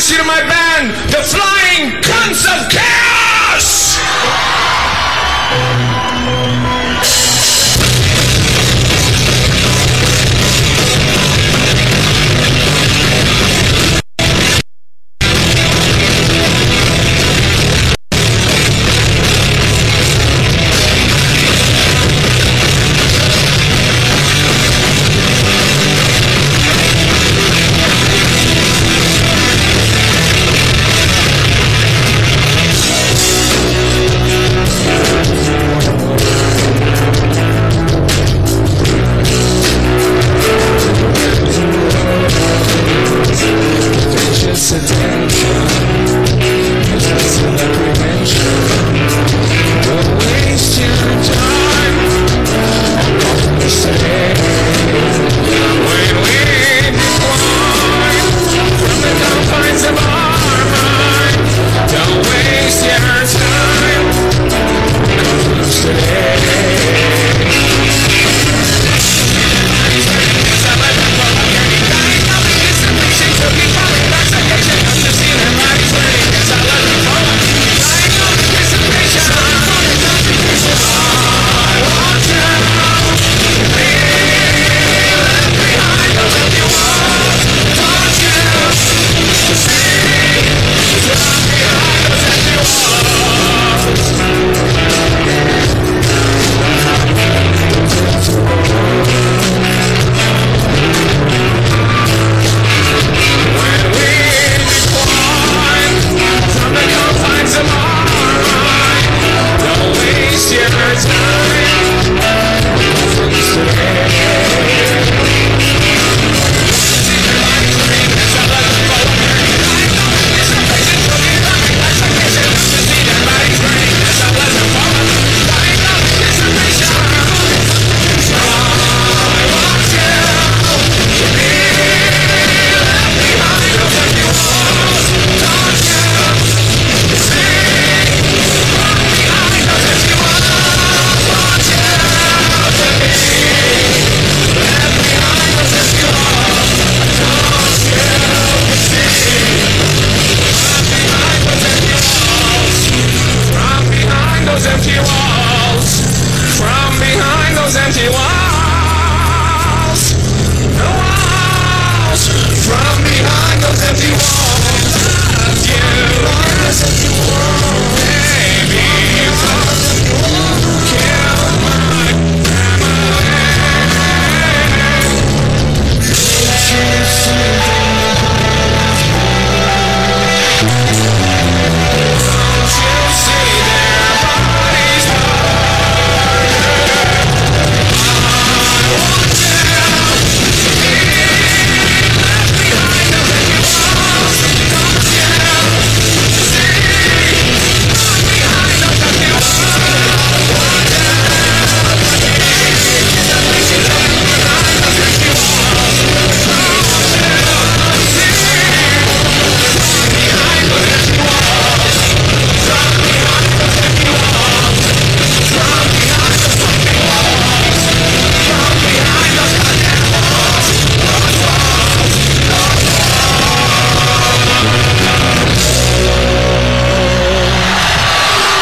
introduce you to my band, the Flying! Christ.